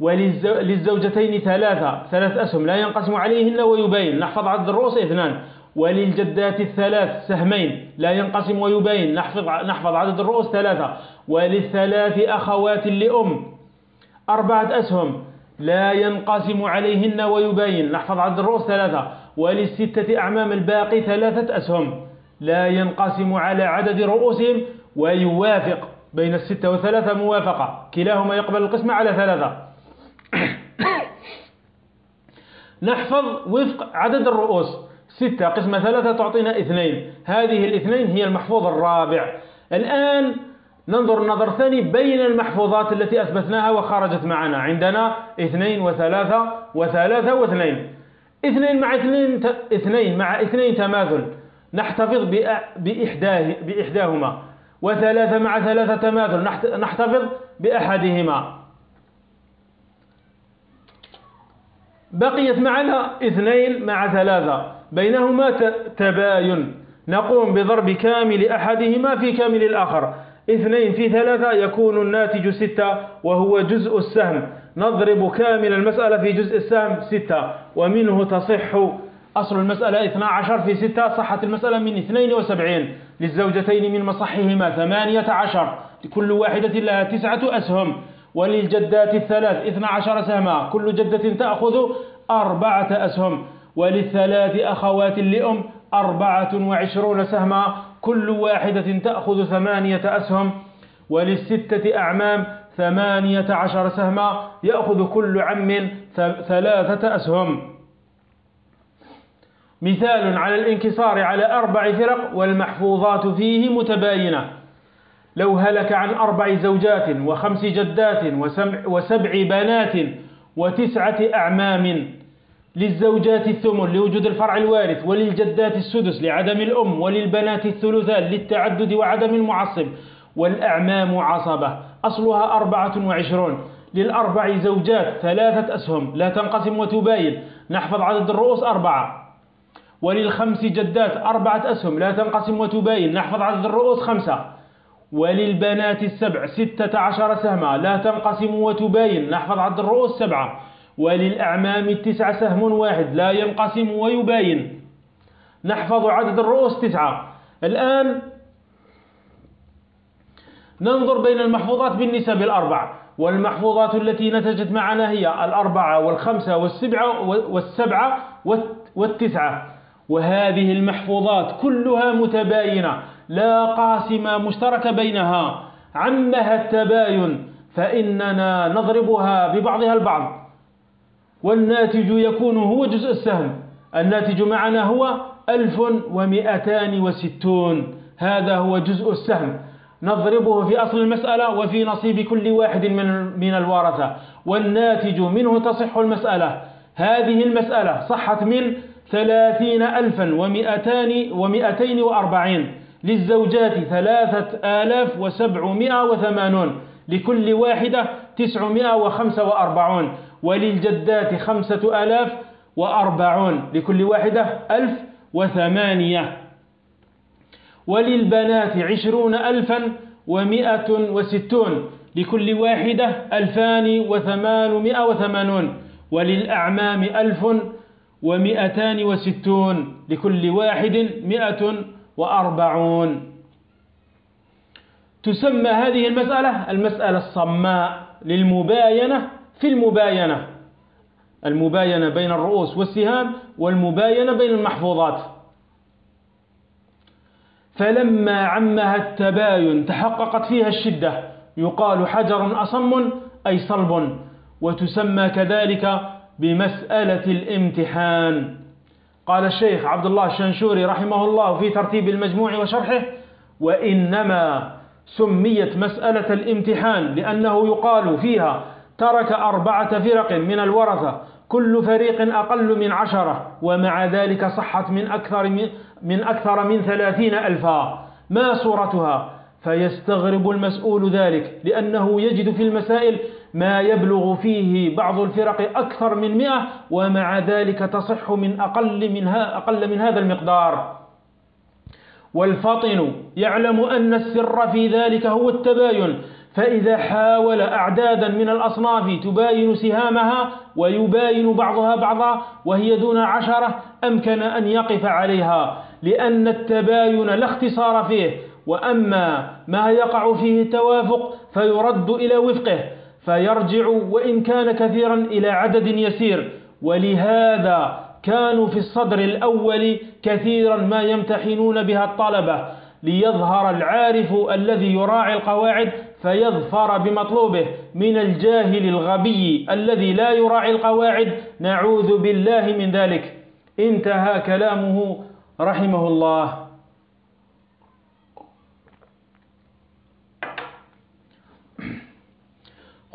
وللزوجتين ثلاثة ثلاث أسهم لا ينقسم عليهن ويبين نحفظ عدد الرؤوس اثنان. وللجدات الثلاث سهمين لا ينقسم ويبين نحفظ, نحفظ عدد الرؤوس ثلاثة. وللثلاث أخوات لأم. أربعة أسهم لا ينقسم عليهن ويبين نحفظ عدد الرؤوس ثلاثة. وللستة أعمام الباقي ثلاثة أسهم لا ينقسم على عدد رؤوسهم. ويوافق بين الستة والثلاثة موافقة. كلاهما يقبل القسمة على ثلاثة. نحفظ وفق عدد الرؤوس. ستة قسمة ثلاثة تعطينا اثنين. هذه الاثنين هي المحفوظ الرابع. الآن ننظر نظر ثاني بين المحفوظات التي أثبتناها وخرجت معنا. عندنا اثنين وثلاثة وثلاثة واثنين. اثنين مع اثنين اثنين مع اثنين تماثل. نحتفظ بإحداه بإحداهما. وثلاثة مع ثلاثة تماثل. نحتفظ بأحدهما. بقيت معنا اثنين مع ثلاثة. بينهما تباين. نقوم بضرب كامل أحدهما في كامل الآخر. اثنين في ثلاثة يكون الناتج ستة وهو جزء السهم. نضرب كامل المسألة في جزء السهم ستة. ومنه تصح أصل المسألة 12 في ستة صحت المسألة من 72 للزوجتين من مصحهما 18 لكل واحدة لها تسعة أسهم وللجدات الثلاث 12 سهما كل جدة تأخذ أربعة أسهم وللثلاث أخوات لأم أربعة وعشرون سهما كل واحدة تأخذ ثمانية أسهم وللستة أعمام ثمانية عشر سهما يأخذ كل عم ثلاثة أسهم. مثال على الانكسار على أربع فرق والمحفوظات فيه متباينة. لو هلك عن أربع زوجات وخمس جدات وسبع بنات وتسعة أعمام للزوجات الثمن لوجود الفرع الوارث وللجدات السدس لعدم الأم وللبنات الثلثان للتعدد وعدم المعصب والأعمام عصبة. أصلها أربعة وعشرون. للأربع زوجات ثلاثة أسهم لا تنقسم وتباين. نحفظ عدد الرؤوس أربعة. وللخمس جدات أربعة أسهم لا تنقسم وتباين نحفظ عدد الرؤوس خمسة. وللبنات السبع ستة عشر سهما لا تنقسم وتباين نحفظ عدد الرؤوس سبعة. وللأعمام التسعة سهم واحد لا ينقسم ويباين نحفظ عدد الرؤوس تسعة. الآن ننظر بين المحفوظات بالنسب الأربع. والمحفوظات التي نتجت معنا هي الأربعة والخمسة والسبعة والسبعة والتسعة. وهذه المحفوظات كلها متباينة لا قاسمة مشتركة بينها. عمها التباين فإننا نضربها ببعضها البعض. والناتج يكون هو جزء السهم. الناتج معنا هو ألف ومئتان وستون. هذا هو جزء السهم. نضربه في أصل المسألة وفي نصيب كل واحد من من الورثة. والناتج منه تصح المسألة. هذه المسألة صحت من ثلاثين ألفا ومئتان ومئتين وأربعين للزوجات ثلاثة آلاف وسبعمائة وثمانون لكل واحدة تسعمائة وخمسة وأربعون وللجدات خمسة آلاف وأربعون لكل واحدة ألف وثمانية وللبنات عشرون ألفا ومائة وستون لكل واحدة ألفان وثمانمائة وثمانون وللأعمام ألف ومائتان وستون لكل واحد مائة وأربعون. تسمى هذه المسألة المسألة الصماء للمباينة في المباينة. المباينة بين الرؤوس والسهام والمباينة بين المحفوظات. فلما عمها التباين تحققت فيها الشدة يقال حجر أصم أي صلب وتسمى كذلك بمسألة الامتحان. قال الشيخ عبد الله الشنشوري رحمه الله في ترتيب المجموع وشرحه وإنما سميت مسألة الامتحان لأنه يقال فيها ترك أربعة فرق من الورثة كل فريق أقل من عشرة ومع ذلك صحت من أكثر من, من أكثر من ثلاثين ألفا. ما صورتها؟ فيستغرب المسؤول ذلك لأنه يجد في المسائل ما يبلغ فيه بعض الفرق أكثر من مئة ومع ذلك تصح من أقل من, أقل من هذا المقدار. والفطن يعلم أن السر في ذلك هو التباين فإذا حاول أعدادا من الأصناف تباين سهامها ويباين بعضها بعضا وهي دون عشرة أمكن أن يقف عليها لأن التباين لا اختصار فيه. وأما ما يقع فيه التوافق فيرد إلى وفقه. فيرجع وإن كان كثيرا إلى عدد يسير. ولهذا كانوا في الصدر الأول كثيرا ما يمتحنون بها الطلبة. ليظهر العارف الذي يراعي القواعد فيظفر بمطلوبه. من الجاهل الغبي الذي لا يراعي القواعد نعوذ بالله من ذلك. انتهى كلامه رحمه الله.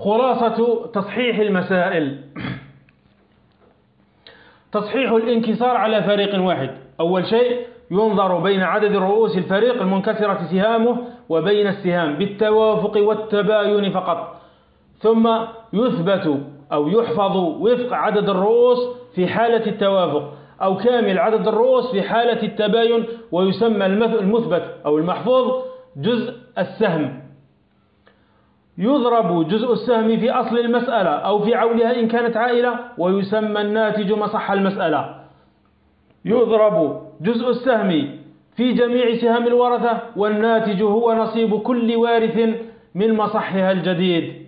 خلاصة تصحيح المسائل. تصحيح الانكسار على فريق واحد. أول شيء ينظر بين عدد رؤوس الفريق المنكسرة سهامه وبين السهام بالتوافق والتباين فقط. ثم يثبت أو يحفظ وفق عدد الرؤوس في حالة التوافق أو كامل عدد الرؤوس في حالة التباين ويسمى المثبت أو المحفوظ جزء السهم. يضرب جزء السهم في أصل المسألة أو في عولها إن كانت عائلة ويسمى الناتج مصح المسألة. يضرب جزء السهم في جميع سهام الورثة والناتج هو نصيب كل وارث من مصحها الجديد.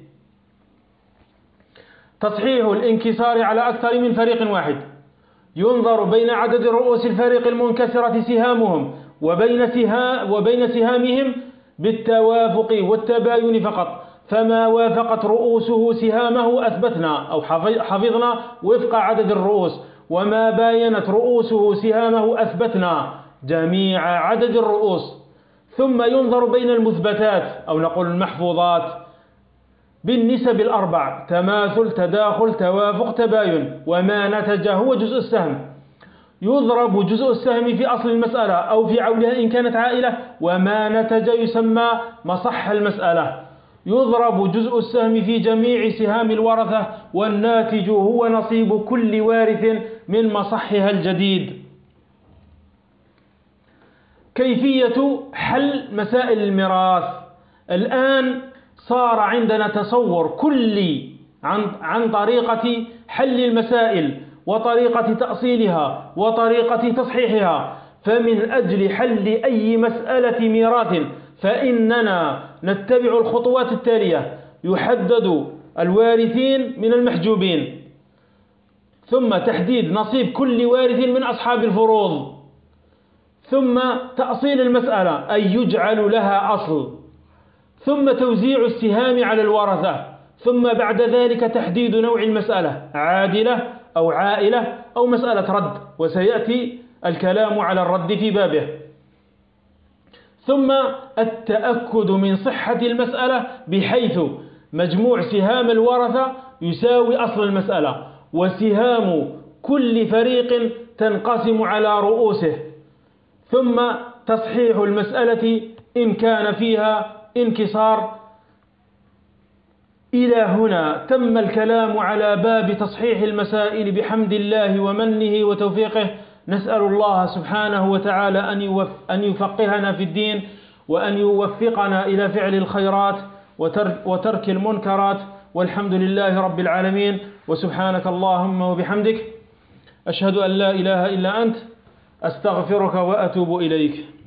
تصحيح الانكسار على أكثر من فريق واحد. ينظر بين عدد رؤوس الفريق المنكسرة سهامهم وبين, سها وبين سهامهم بالتوافق والتباين فقط. فما وافقت رؤوسه سهامه أثبتنا أو حفظنا وفق عدد الرؤوس. وما باينت رؤوسه سهامه أثبتنا جميع عدد الرؤوس. ثم ينظر بين المثبتات أو نقول المحفوظات. بالنسب الأربع تماثل تداخل توافق تباين. وما نتج هو جزء السهم. يضرب جزء السهم في أصل المسألة أو في عولها إن كانت عائلة. وما نتج يسمى مصح المسألة. يضرب جزء السهم في جميع سهام الورثة والناتج هو نصيب كل وارث من مصحها الجديد. كيفية حل مسائل الميراث؟ الآن صار عندنا تصور كلي عن, عن طريقة حل المسائل وطريقة تأصيلها وطريقة تصحيحها. فمن أجل حل أي مسألة ميراث فإننا نتبع الخطوات التالية. يحدد الوارثين من المحجوبين. ثم تحديد نصيب كل وارث من أصحاب الفروض. ثم تأصيل المسألة أي يجعل لها أصل. ثم توزيع السهام على الورثة. ثم بعد ذلك تحديد نوع المسألة عادلة أو عائلة أو مسألة رد. وسيأتي الكلام على الرد في بابه. ثم التأكد من صحة المسألة بحيث مجموع سهام الورثة يساوي أصل المسألة وسهام كل فريق تنقسم على رؤوسه. ثم تصحيح المسألة إن كان فيها انكسار. إلى هنا تم الكلام على باب تصحيح المسائل بحمد الله ومنه وتوفيقه. نسأل الله سبحانه وتعالى أن يفقهنا في الدين وأن يوفقنا إلى فعل الخيرات وترك المنكرات. والحمد لله رب العالمين. وسبحانك اللهم وبحمدك. أشهد أن لا إله إلا أنت. أستغفرك وأتوب إليك.